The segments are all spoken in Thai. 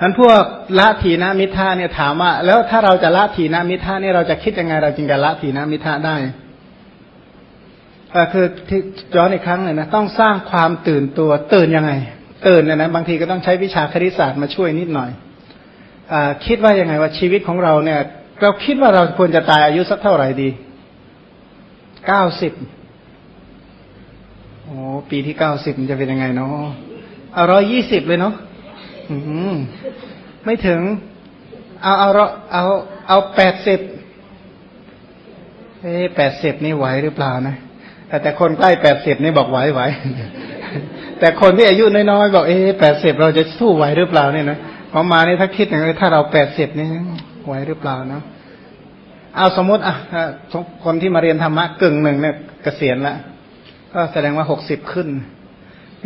ท่านพวกละถีนามิทาเนี่ยถามว่า แล้วถ้าเราจะละถีนามิทาเนี่ยเราจะคิดยังไงเราจึงจะละถีนามิทาได้คือที่ย้อนอีกครั้งเลยนะต้องสร้างความตื่นตัวตื่นยังไง ตื่นเนี่ยนะบางทีก็ต้องใช้วิชาคณิตศาสตร์มาช่วยนิดหน่อยอคิดว่ายังไงว่าชีวิตของเราเนี่ย เราคิดว่าเราควรจะตายอายุสักเท่าไหร่ดีเก้าสิบโอ้ปีที่เก้าสิบจะเป็นยังไงเนาะเอาร้อยยี่สิบเลยเนาะ ไม่ถึง เอาเอาเอาเอาแปดสิบเอ้แปดสิบนี่ไหวหรือเปล่านะแต่แต่คนใกล้แปดสิบนี่บอกไหวไหวแต่คนที่อายุน้อยๆบอกเอ๊แปดสิบเราจะสู้ไหวหรือเปล่าเนี่ยนะพอมานี่ถ้าคิดอย่างนี้ถ้าเราแปดสิบนี่ไหวหรือเปล่านะเอาสมมติอะคนที่มาเรียนธรรมะกึ่งหนึ่งเนี่ยเกษียณล้วก็แสดงว่าหกสิบขึ้น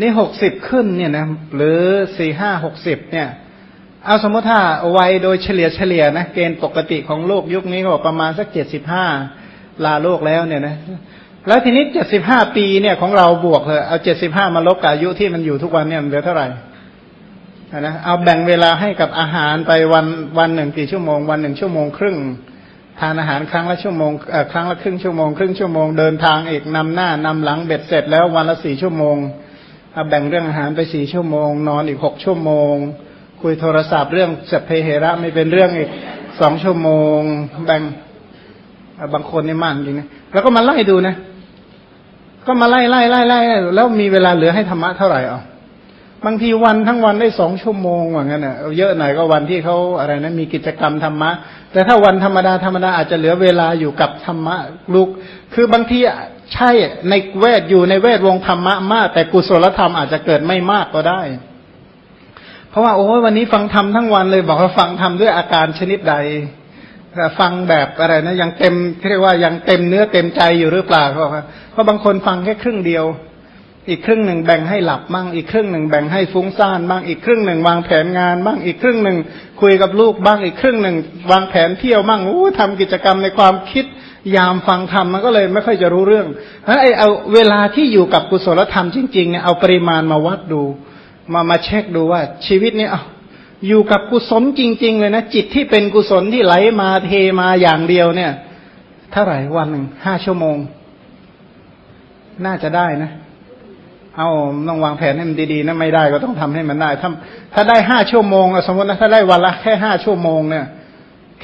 นี่หกสิบขึ้นเนี่ยนะหรือสี่ห้าหกสิบเนี่ย เอาสมมติถ้าวัยโดยเฉลี่ยเฉลี่ยนะเกณฑ์ปกติของโลกยุคนี้ก็ประมาณสักเจ็ดสิบห้าลาโลกแล้วเนี่ยนะแล้วทีนี้เจ็ดสิบห้าปีเนี่ยของเราบวกเลยเอาเจ็ดสิบห้ามาลบกับอายุที่มันอยู่ทุกวันเนี่ยเหลือเท่าไหร่นะเอาแบ่งเวลาให้กับอาหารไปวันวันหนึ่งกี่ชั่วโมง วันหนึ่งชั่วโมงครึ่งทานอาหารครั้งละชั่วโมงครั้งละครึ่งชั่วโมงครึ่งชั่วโมงเดินทางอีกนำหน้านำหลังเบ็ดเสร็จแล้ววันละสี่ชั่วโมง แบ่งเรื่องอาหารไปสี่ชั่วโมง นอนอีกหกชั่วโมง คุยโทรศัพท์เรื่องสัพเพเหระไม่เป็นเรื่องอีกสองชั่วโมง แบ่งบางคนนี่มากจริงนะแล้วก็มาไล่ดูนะ ก็มาไล่ไล่ไล่ไล่แล้วมีเวลาเหลือให้ธรรมะเท่าไหร่อะบางทีวันทั้งวันได้สองชั่วโมงว่างั้นอะเยอะหน่อยก็วันที่เขาอะไรนะมีกิจกรรมธรรมะ แต่ถ้าวันธรรมดาธรรมดาอาจจะเหลือเวลาอยู่กับธรรมะลูก คือบางที ใช่ในเวทอยู่ในเวทวงธรรมะมาก แต่กุศลธรรมอาจจะเกิดไม่มากก็ได้ เพราะว่าโอ้วันนี้ฟังธรรมทั้งวันเลยบอกว่าฟังธรรมด้วยอาการชนิดใดฟังแบบอะไรนะยังเต็มเรียกว่ายังเต็มเนื้อเต็มใจอยู่หรือเปล่าเขาเพราะบางคนฟังแค่ครึ่งเดียว อีกครึ่งหนึ่งแบ่งให้หลับบ้างอีกครึ่งหนึ่งแบ่งให้ฟุ้งซ่านบ้างอีกครึ่งหนึ่งวางแผนงานบ้างอีกครึ่งหนึ่งคุยกับลูกบ้างอีกครึ่งหนึ่งวางแผนเที่ยวบ้างอู้ทำกิจกรรมในความคิด ยามฟังธรรมมันก็เลยไม่ค่อยจะรู้เรื่องเพราะไอ้เอาเวลาที่อยู่กับกุศลธรรมจริงๆเนี่ยเอาปริมาณมาวัดดู มามาเช็คดูว่าชีวิตนี้เอาอยู่กับกุศลจริง ๆ เลยนะจิตที่เป็นกุศลที่ไหลมาเทมาอย่างเดียวเนี่ยเท่าไหร่วันหนึ่งห้าชั่วโมง น่าจะได้นะ เอาต้องวางแผนให้มันดีๆนะไม่ได้ก็ต้องทำให้มันได้ ถ้าถ้าได้ห้าชั่วโมงสมมตินะถ้าได้วันละแค่ห้าชั่วโมงเนี่ย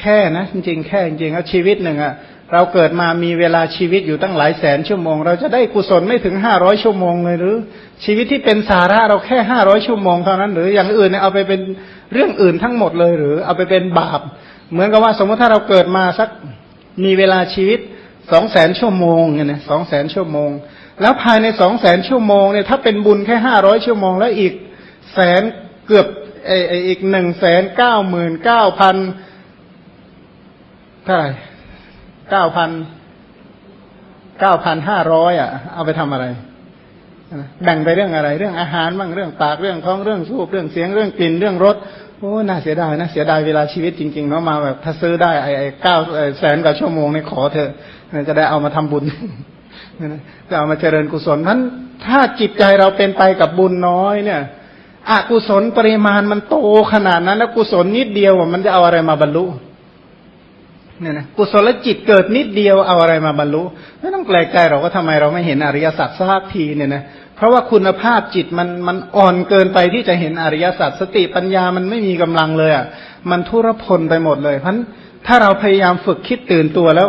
แค่นะจริงๆแค่จริงๆแล้วชีวิตหนึ่งอะ เราเกิดมามีเวลาชีวิตอยู่ตั้งหลายแสนชั่วโมง เราจะได้กุศลไม่ถึงห้าร้อยชั่วโมงเลยหรือ ชีวิตที่เป็นสาระเราแค่ห้าร้อยชั่วโมงเท่านั้น หรืออย่างอื่นเนี่ยเอาไปเป็นเรื่องอื่นทั้งหมดเลยหรือ เอาไปเป็นบาป เหมือนกับว่าสมมติถ้าเราเกิดมาสักมีเวลาชีวิตสองแสนชั่วโมงเนี่ยนะสองแสนชั่วโมง แล้วภายในสองแสนชั่วโมงเนี่ยถ้าเป็นบุญแค่ห้าร้อยชั่วโมง แล้วอีกแสนเกือบไออีกหนึ่งแสนเก้าหมื่นเก้าพันเท่าไหร่ เก้าพันเก้าพันห้าร้อยอะ เอาไปทำอะไรแบ่งไปเรื่องอะไร เรื่องอาหารบ้างเรื่องปากเรื่องท้องเรื่องสูบเรื่องเสียงเรื่องกลิ่นเรื่องรสโอ้น่าเสียดายนะเสียดายเวลาชีวิตจริงๆเนาะมาแบบถ้าซื้อได้ไอ้เก้าแสนกว่าชั่วโมงนี่ขอเถอะจะได้เอามาทำบุญจะเอามาเจริญกุศลนั้นถ้าจิตใจเราเป็นไปกับบุญน้อยเนี่ยอกุศลปริมาณมันโตขนาดนั้นแล้วกุศลนิดเดียวมันจะเอาอะไรมาบรรลุ เนี่ยนะกุศลจิตเกิดนิดเดียวเอาอะไรมาบรรลุไม่ต้องแปลกใจหรอกว่าทำไมเราไม่เห็นอริยสัจสักทีเนี่ยนะเพราะว่าคุณภาพจิตมันมันอ่อนเกินไปที่จะเห็นอริยสัจสติปัญญามันไม่มีกำลังเลยอะมันทุรพลไปหมดเลยเพราะถ้าเราพยายามฝึกคิดตื่นตัวแล้ว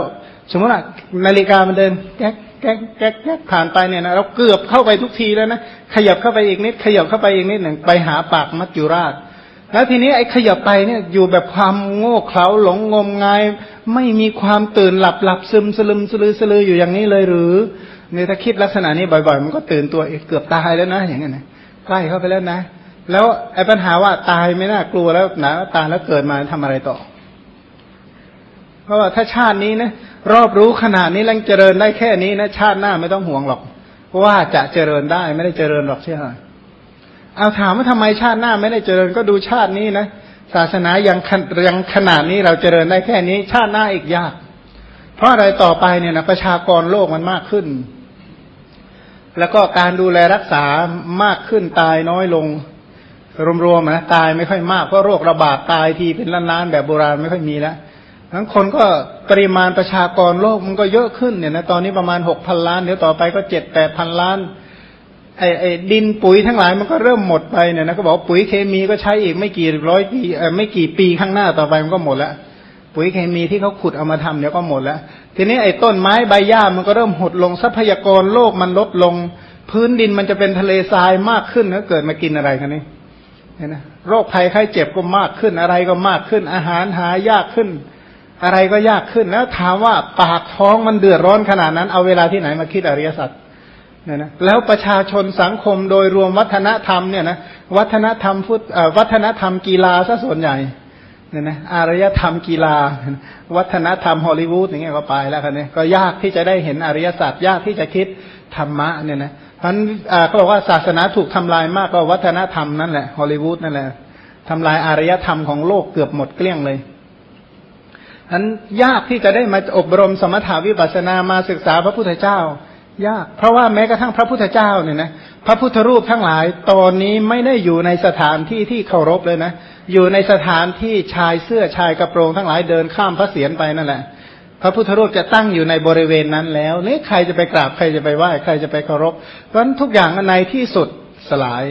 สมมติว่านาฬิกามันเดินแก๊กแก๊กแก๊กแก๊กผ่านไปเนี่ยนะเราเกือบเข้าไปทุกทีแล้วนะขยับเข้าไปอีกนิด ขยับเข้าไปอีกนิดหนึ่งไปหาปากมัจจุราช แล้วทีนี้ไอ้ขยับไปเนี่ยอยู่แบบความโง่เขลาหลงงมงาย ไม่มีความตื่นหลับหลับซึมสลึมสลือสลืออยู่อย่างนี้เลยหรือเนี่ยถ้าคิดลักษณะนี้บ่อยๆ มันก็ตื่นตัวเกือบตายแล้วนะ อย่างนี้นะใกล้เข้าไปแล้วนะ แล้วไอ้ปัญหาว่าตายไม่น่ากลัวแล้วนะตายแล้วเกิดมาทำอะไรต่อ เพราะว่าถ้าชาตินี้นะรอบรู้ขนาดนี้แล้วเจริญได้แค่นี้นะชาติหน้าไม่ต้องห่วงหรอกว่าจะเจริญได้ไม่ได้เจริญหรอกใช่ไหม เอาถามว่าทำไมชาติหน้าไม่ได้เจริญก็ดูชาตินี้นะศาสนายังยังขนาดนี้เราเจริญได้แค่นี้ ชาติหน้าอีกยาก เพราะอะไรต่อไปเนี่ยนะประชากรโลกมันมากขึ้น แล้วก็การดูแลรักษามากขึ้นตายน้อยลง รวมๆนะตายไม่ค่อยมากเพราะโรคระบาดตายทีเป็นล้านๆแบบโบราณไม่ค่อยมีแล้วทั้งคนก็ปริมาณประชากรโลกมันก็เยอะขึ้นเนี่ยนะตอนนี้ประมาณหกพันล้านเดี๋ยวต่อไปก็เจ็ดแปดพันล้าน ไอ้ไอ้ดินปุ๋ยทั้งหลายมันก็เริ่มหมดไปเนี่ยนะก็บอกปุ๋ยเคมีก็ใช้อีกไม่กี่ร้อยปีไม่กี่ปีข้างหน้าต่อไปมันก็หมดแล้วปุ๋ยเคมีที่เขาขุดเอามาทำเดี๋ยวก็หมดแล้ว ทีนี้ไอ้ต้นไม้ใบหญ้ามันก็เริ่มหดลงทรัพยากรโลกมันลดลง พื้นดินมันจะเป็นทะเลทรายมากขึ้นแล้วเกิดมากินอะไรกันนี่เห็นไหมโรคภัยไข้เจ็บก็มากขึ้นอะไรก็มากขึ้น อาหารหายากขึ้น อะไรก็ยากขึ้นแล้วถามว่าปากท้องมันเดือดร้อนขนาดนั้น เอาเวลาที่ไหนมาคิดอริยสัจ นี่ยนะแล้วประชาชนสังคมโดยรวมวัฒนธรรมเนี่ยนะวัฒนธรรมฟุตวัฒนธรรมกีฬาซะส่วนใหญ่เนี่ยนะอารยธรรมกีฬา วัฒนธรรมฮอลลีวูดอย่างเงี้ยก็ไปแล้วคันนี้ก็ยากที่จะได้เห็นอริยศาสัจยากที่จะคิดธรรมะเนี่ยนะเพราะเขาบอกว่าศาสนาถูกทำลายมากก็วัฒนธรรมนั่นแหละฮอลลีวูดนั่นแหละทำลายอารยธรรมของโลกเกือบหมดเกลี้ยงเลยนั้นยากที่จะได้มาอบรมสมถาวิปัสนามาศึกษาพระพุทธเจ้า ยาก เพราะว่าแม้กระทั่งพระพุทธเจ้าเนี่ยนะพระพุทธรูปทั้งหลายตอนนี้ไม่ได้อยู่ในสถานที่ที่เคารพเลยนะ อยู่ในสถานที่ชายเสื้อชายกระโปรงทั้งหลายเดินข้ามพระเศียรไปนั่นแหละพระพุทธรูปจะตั้งอยู่ในบริเวณนั้นแล้วนี่ใครจะไปกราบใครจะไปไหว้ใครจะไปเคารพเพราะฉะนั้นทุกอย่างในที่สุดสลาย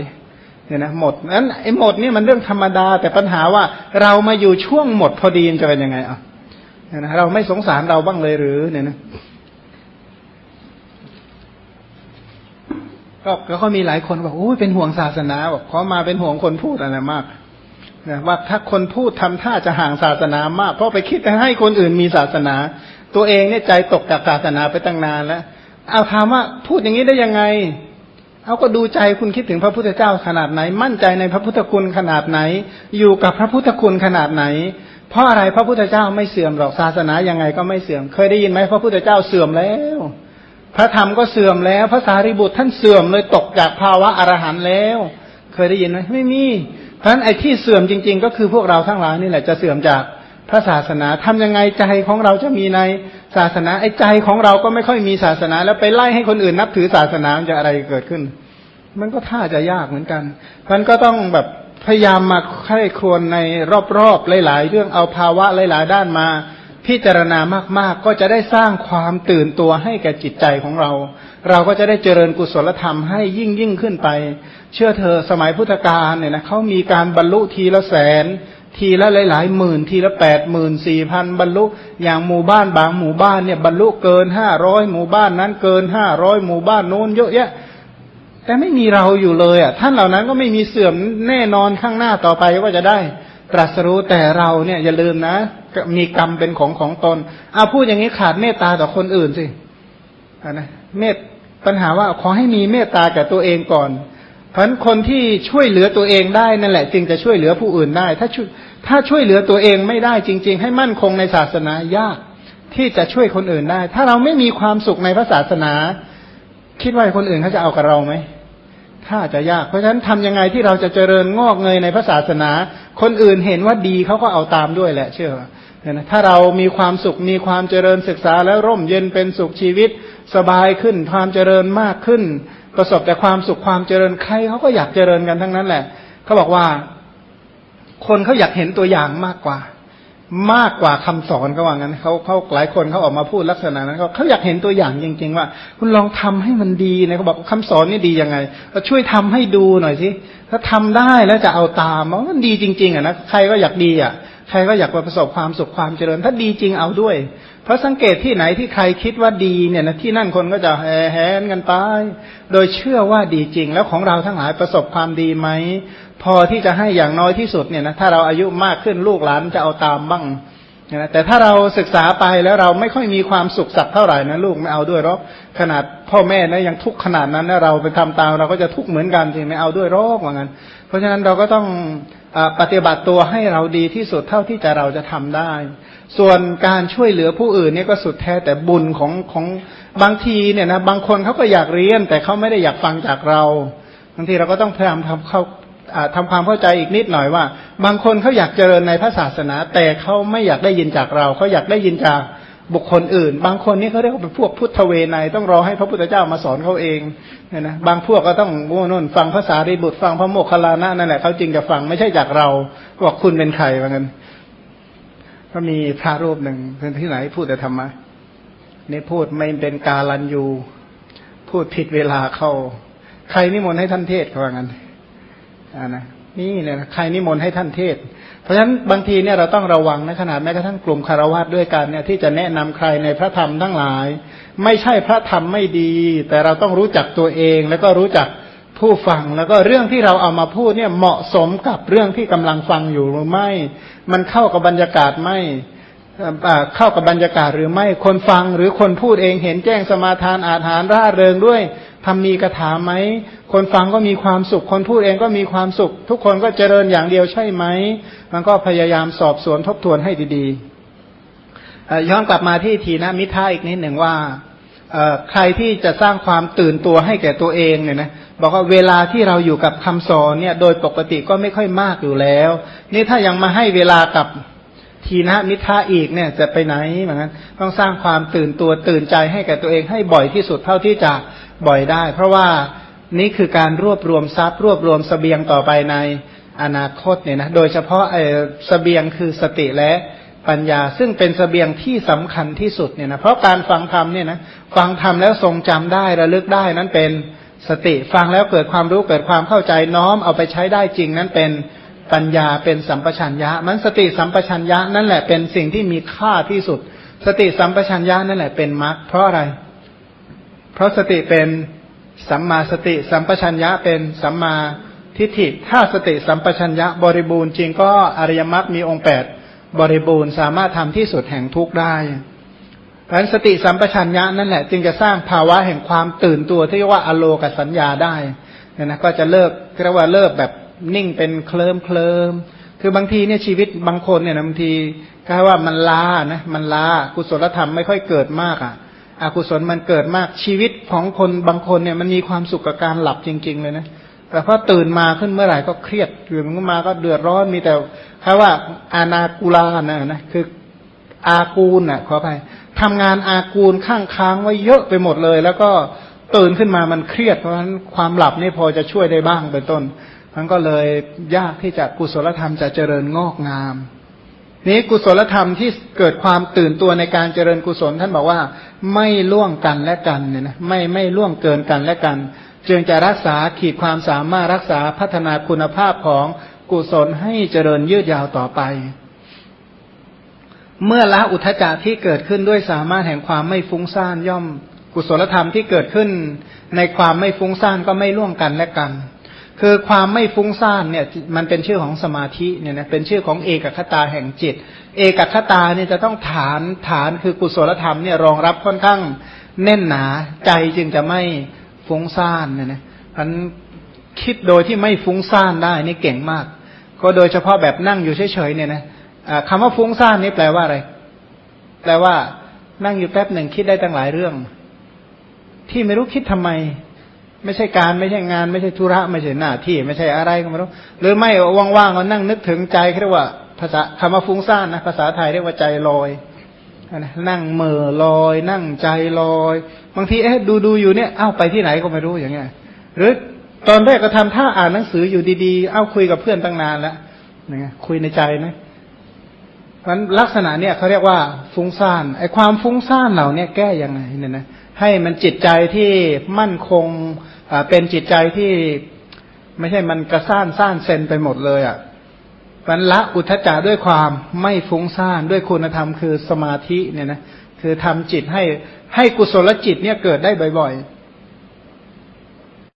เนี่ยนะหมดนั้นไอ้หมดนี่มันเรื่องธรรมดา แต่ปัญหาว่าเรามาอยู่ช่วงหมดพอดีจะเป็นยังไงอะเนี่ยนะเราไม่สงสารเราบ้างเลยหรือเนี่ยนะ ก็แล้วก็มีหลายคนบอกโอ้ยเป็นห่วงศาสนาบอกเขามาเป็นห่วงคนพูดอะไรมากนะว่าถ้าคนพูดทำท่าจะห่างศาสนามาก เพราะไปคิดจะให้คนอื่นมีศาสนา ตัวเองเนี่ยใจตกจากศาสนาไปตั้งนานแล้วเอาถามว่าพูดอย่างนี้ได้ยังไง เอาก็ดูใจคุณคิดถึงพระพุทธเจ้าขนาดไหน มั่นใจในพระพุทธคุณขนาดไหน อยู่กับพระพุทธคุณขนาดไหน เพราะอะไรพระพุทธเจ้าไม่เสื่อมหรอกศาสนายังไงก็ไม่เสื่อม เคยได้ยินไหมพระพุทธเจ้าเสื่อมแล้ว พระธรรมก็เสื่อมแล้ว พระสารีบุตรท่านเสื่อมเลยตกจากภาวะอรหันต์แล้ว เคยได้ยินไหมไม่มีเพราะฉะนั้นไอ้ที่เสื่อมจริง ๆ ก็คือพวกเราทั้งหลายนี่แหละจะเสื่อมจากพระศาสนาทำยังไงใจของเราจะมีในศาสนา ไอ้ใจของเราก็ไม่ค่อยมีศาสนา แล้วไปไล่ให้คนอื่นนับถือศาสนาจะอะไรเกิดขึ้น มันก็ท่าจะยากเหมือนกันมันก็ต้องแบบพยายามมาใคร่ครวญในรอบๆหลาย ๆ เรื่องเอาภาวะหลาย ๆ ด้านมา พิจารณามากๆ ก็จะได้สร้างความตื่นตัวให้แก่จิตใจของเรา เราก็จะได้เจริญกุศลธรรมให้ยิ่งยิ่งขึ้นไป เชื่อเธอสมัยพุทธกาลเนี่ยนะเขามีการบรรลุทีละแสน ทีละหลาย ๆ หมื่น ทีละแปดหมื่นสี่พันบรรลุอย่างหมู่บ้านบางหมู่บ้านเนี่ยบรรลุเกินห้าร้อยหมู่บ้านนั้นเกินห้าร้อยหมู่บ้านโน้นเยอะแยะแต่ไม่มีเราอยู่เลยอะท่านเหล่านั้นก็ไม่มีเสื่อมแน่นอนข้างหน้าต่อไปว่าจะได้ ตรัสรู้แต่เราเนี่ยอย่าลืมนะ มีกรรมเป็นของของตนเอาพูดอย่างนี้ขาดเมตตาต่อคนอื่นสินะเมตปัญหาว่าขอให้มีเมตตาแก่ตัวเองก่อน เพราะคนที่ช่วยเหลือตัวเองได้นั่นแหละ จึงจะช่วยเหลือผู้อื่นได้ ถ้าช่วยถ้าช่วยเหลือตัวเองไม่ได้จริง ๆ ให้มั่นคงในศาสนายากที่จะช่วยคนอื่นได้ ถ้าเราไม่มีความสุขในพระศาสนา คิดว่าคนอื่นเขาจะเอากับเราไหม ถ้าจะยาก เพราะฉะนั้นทำยังไงที่เราจะเจริญงอกเงยในพระศาสนา คนอื่นเห็นว่าดีเขาก็เอาตามด้วยแหละ เชื่อนะถ้าเรามีความสุขมีความเจริญศึกษาแล้วร่มเย็นเป็นสุขชีวิตสบายขึ้น ความเจริญมากขึ้น ประสบแต่ความสุขความเจริญใครเขาก็อยากเจริญกันทั้งนั้นแหละเขาบอกว่า คนเขาอยากเห็นตัวอย่างมากกว่า มากกว่าคำสอนเขาว่างั้นเขาเขาหลายคนเขาออกมาพูดลักษณะนั้นเขาเขาอยากเห็นตัวอย่างจริง ๆ ว่า คุณลองทำให้มันดีนะเขาบอกคำสอนนี่ดียังไงก็ช่วยทำให้ดูหน่อยสิถ้าทำได้แล้วจะเอาตามมันดีจริง ๆอะนะใครก็อยากดีอะใครก็อยากประสบความสุขความเจริญ ถ้าดีจริงเอาด้วย เพราะสังเกตที่ไหนที่ใครคิดว่าดีเนี่ยนะที่นั่นคนก็จะแห่แหนกันไป โดยเชื่อว่าดีจริง แล้วของเราทั้งหลายประสบความดีไหม พอที่จะให้อย่างน้อยที่สุดเนี่ยนะถ้าเราอายุมากขึ้นลูกหลานจะเอาตามบ้างนะแต่ถ้าเราศึกษาไปแล้วเราไม่ค่อยมีความสุขสักเท่าไหร่นะลูกไม่เอาด้วยหรอกขนาดพ่อแม่นะยังทุกข์ขนาดนั้นนะเราไปทำตามเราก็จะทุกข์เหมือนกันจริงไม่เอาด้วยหรอกว่างั้น เพราะฉะนั้นเราก็ต้องอปฏิบัติตัวให้เราดีที่สุดเท่าที่จะเราจะทำได้ ส่วนการช่วยเหลือผู้อื่นเนี่ยก็สุดแท้แต่บุญของของบางทีเนี่ยนะบางคนเขาก็อยากเรียนแต่เขาไม่ได้อยากฟังจากเราบางทีเราก็ต้องพยายามทำเขา ทำความเข้าใจอีกนิดหน่อยว่า บางคนเขาอยากเจริญในพระศาสนา แต่เขาไม่อยากได้ยินจากเราเขาอยากได้ยินจากบุคคลอื่น บางคนนี่เขาเรียกว่าเป็นพวกพุทธเวไนต้องรอให้พระพุทธเจ้ามาสอนเขาเองเนี่ยนะบางพวกก็ต้องโง่นนฟังภาษาริบุตรฟังพระโมคคัลลานะนั่นแหละเขาจริงจะฟังไม่ใช่จากเราบอกคุณเป็นใครว่างั้นก็มีพระรูปหนึ่งเป็นที่ไหนพูดแต่ธรรมะนี่พูดไม่เป็นกาลันยูพูดผิดเวลาเข้า ใครนิมนต์ให้ท่านเทศเขาว่างั้น อ่านะนี่เนี่ยใครนิมนต์ให้ท่านเทศ เพราะฉะนั้นบางทีเนี่ยเราต้องระวังนะขนาดแม้กระทั่งกลุ่มคารวะด้วยกันเนี่ยที่จะแนะนำใครในพระธรรมทั้งหลาย ไม่ใช่พระธรรมไม่ดี แต่เราต้องรู้จักตัวเองแล้วก็รู้จักผู้ฟังแล้วก็เรื่องที่เราเอามาพูดเนี่ยเหมาะสมกับเรื่องที่กำลังฟังอยู่หรือไม่ มันเข้ากับบรรยากาศไหมเข้ากับบรรยากาศหรือไม่คนฟังหรือคนพูดเองเห็นแจ้งสมาทานอาหารร่าเริงด้วยทำมีกระถาไหม คนฟังก็มีความสุข คนพูดเองก็มีความสุข ทุกคนก็เจริญอย่างเดียวใช่ไหม มันก็พยายามสอบสวนทบทวนให้ดีๆย้อนกลับมาที่ทีนะมิท่าอีกนิดหนึ่งว่าใครที่จะสร้างความตื่นตัวให้แก่ตัวเองเนี่ยนะบอกว่าเวลาที่เราอยู่กับคำสอนเนี่ย โดยปกติก็ไม่ค่อยมากอยู่แล้ว นี่ถ้ายังมาให้เวลากับทีนะมิทาอีกเนี่ยจะไปไหนเหมือนกันต้องสร้างความตื่นตัวตื่นใจให้แก่ตัวเองให้บ่อยที่สุดเท่าที่จะบ่อยได้ เพราะว่า นี่คือการรวบรวมทรัพย์รวบรวมสเสบียงต่อไปในอนาคตเนี่ยนะโดยเฉพาะไอ้สเสบียงคือสติและปัญญา ซึ่งเป็นสเสบียงที่สำคัญที่สุดเนี่ยนะเพราะการฟังธรรมเนี่ยนะฟังธรรมแล้วทรงจำได้ระลึกได้นั้นเป็นสติฟังแล้วเกิดความรู้เกิดความเข้าใจน้อมเอาไปใช้ได้จริงนั้นเป็นปัญญาเป็นสัมปชัญญะ มันสติสัมปชัญญะนั่นแหละเป็นสิ่งที่มีค่าที่สุด สติสัมปชัญญะนั่นแหละเป็นมรรคเพราะอะไร เพราะสติเป็น สัมมาสติสัมปชัญญะเป็นสัมมาทิฏฐิถ้าสติสัมปชัญญะบริบูรณ์จริงก็อริยมรรคมีองค์แปดบริบูรณ์สามารถทำที่สุดแห่งทุกข์ได้เพราะสติสัมปชัญญะนั่นแหละ จึงจะสร้างภาวะแห่งความตื่นตัวที่เรียกว่าอโลกสัญญาได้เนี่ยนะก็จะเลิกเรียกว่าเลิกแบบนิ่งเป็นเคลิมเคลิมคือบางทีเนี่ยชีวิตบางคนเนี่ยบางทีก็ว่ามันล้านะมันล้ากุศลธรรมไม่ค่อยเกิดมากอะ อกุศลมันเกิดมากชีวิตของคนบางคนเนี่ยมันมีความสุขกับการหลับจริง ๆ เลยนะแต่พอตื่นมาขึ้นเมื่อไหร่ก็เครียดตื่นขึ้นมาก็เดือดร้อนมีแต่คำว่าอานากูลานะนะคืออากูลน่ะขออภัยทำงานอากูลข้างค้างไว้เยอะไปหมดเลย แล้วก็ตื่นขึ้นมามันเครียดเพราะฉะนั้นความหลับนี่พอจะช่วยได้บ้างเป็นต้นมันก็เลยยากที่จะกุศลธรรมจะเจริญงอกงาม นี้กุศลธรรมที่เกิดความตื่นตัวในการเจริญกุศล ท่านบอกว่าไม่ล่วงกันและกันเนี่ยนะไม่ไม่ล่วงเกินกันและกัน จึงจะรักษาขีดความสามารถรักษาพัฒนาคุณภาพของกุศลให้เจริญยืดยาวต่อไป เมื่อละอุทจจะที่เกิดขึ้นด้วยสามารถแห่งความไม่ฟุ้งซ่านย่อม กุศลธรรมที่เกิดขึ้น ในความไม่ฟุ้งซ่านก็ไม่ล่วงกันและกัน คือความไม่ฟุ้งซ่านเนี่ย มันเป็นชื่อของสมาธิเนี่ยนะเป็นชื่อของเอกคตาแห่งจิต เอกคตาเนี่ยจะต้องฐานฐานคือกุศลธรรมเนี่ยรองรับค่อนข้างแน่นหนาใจจึงจะไม่ฟุ้งซ่านเนี่ยนะพันคิดโดยที่ไม่ฟุ้งซ่านได้นี่เก่งมาก ก็โดยเฉพาะแบบนั่งอยู่เฉยๆเนี่ยนะคำว่าฟุ้งซ่านนี่แปลว่าอะไร แปลว่านั่งอยู่แป๊บหนึ่งคิดได้ตั้งหลายเรื่อง ที่ไม่รู้คิดทำไม ไม่ใช่การไม่ใช่งาน ไม่ใช่ธุระไม่ใช่หน้าที่ ไม่ใช่อะไรก็ไม่รู้หรือไม่ว่างๆก็นั่งนึกถึงใจเรียกว่าภาษาคำว่าฟุ้งซ่านนะภาษาไทยเรียกว่าใจลอยนั่งเมื่อลอย นั่งใจลอย บางทีเอ๊ะดูดูอยู่เนี่ยเอ้าไปที่ไหนก็ไม่รู้อย่างเงี้ย หรือตอนแรกก็ทำท่าอ่านหนังสืออยู่ดีๆ เอ้าคุยกับเพื่อนตั้งนานแล้วเนี่ยคุยในใจนะมันลักษณะเนี่ยเขาเรียกว่าฟุ้งซ่านไอ้ความฟุ้งซ่านเหล่านี้แก้ยังไงเนี่ยนะ ให้มันจิตใจที่มั่นคงเป็นจิตใจที่ไม่ใช่มันกระซ่านซ่านเซนไปหมดเลยอะมันละอุทจาด้วยความไม่ฟุ้งซ่านด้วยคุณธรรมคือสมาธิเนี่ยนะคือทำจิตให้ให้กุศลจิตเนี่ยเกิดได้บ่อยๆ